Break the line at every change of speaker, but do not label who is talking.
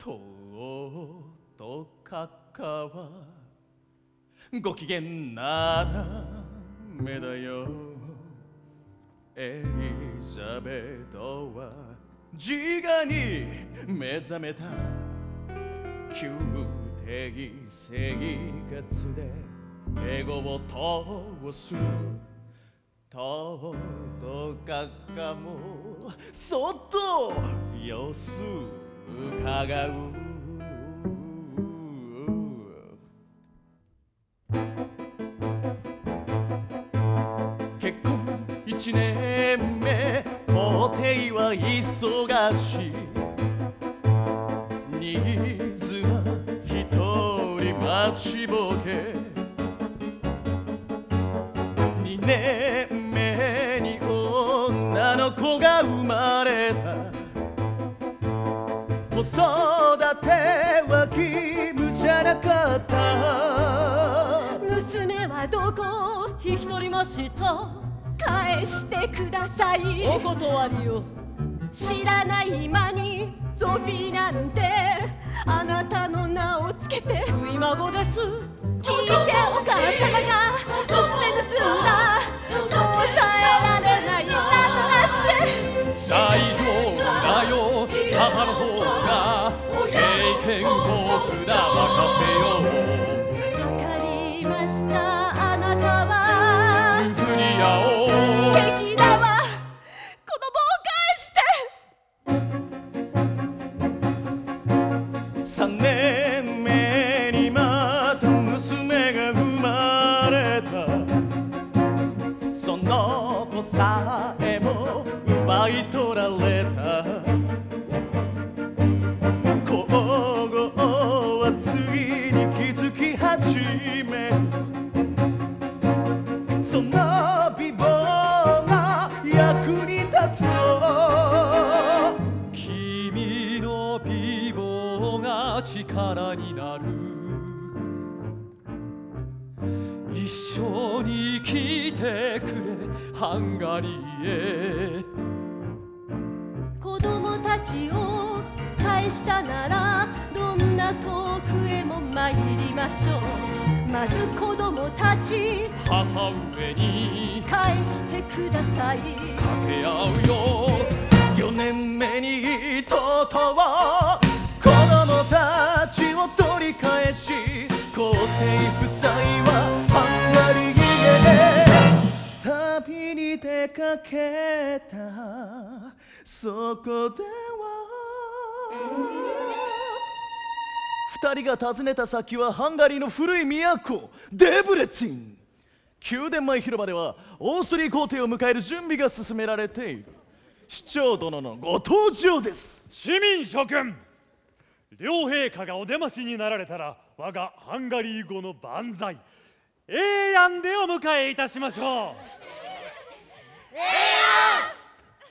とうとかかはご機嫌なめだよエリザベートは自我に目覚めた宮廷生活でエゴを通すとうとかかもそっと様子伺う結婚一年目皇帝は忙しい。ニーズは一人待ちぼけ。二年目に女の子が生まれた。かった。
娘はどこ引き取りました？返してください。
お断りよ
知らない間にゾフィーなんて。あなたの名をつけて。
初孫です。
聞いてお母様が娘盗んだ。答えられないなんとかして。
大丈夫だよ。母の方が経験豊富だ任せよう
わかりました。あなたは
譲り合おう
敵だわ子供を返して
三年目にまた娘が生まれた。その子さえも奪い取られた。ついに気づき始めその美貌が役に立つと
君の美貌が力になる。一緒に来てくれハンガリーへ。
子供たちを返したなら遠くへも参りましょう。まず子供たち
母上に
返してください。
掛け合うよ4年目にとうとう子供たちを取り返し皇帝夫妻はハンガリーへ旅に出かけた。そこでは。二人が訪ねた先はハンガリーの古い都デブレツィン。宮殿前広場ではオーストリー皇帝を迎える準備が進められている。市長殿のご登場です。
市民諸君両陛下がお出ましになられたら我がハンガリー語の万歳。永遠でお迎えいたしましょう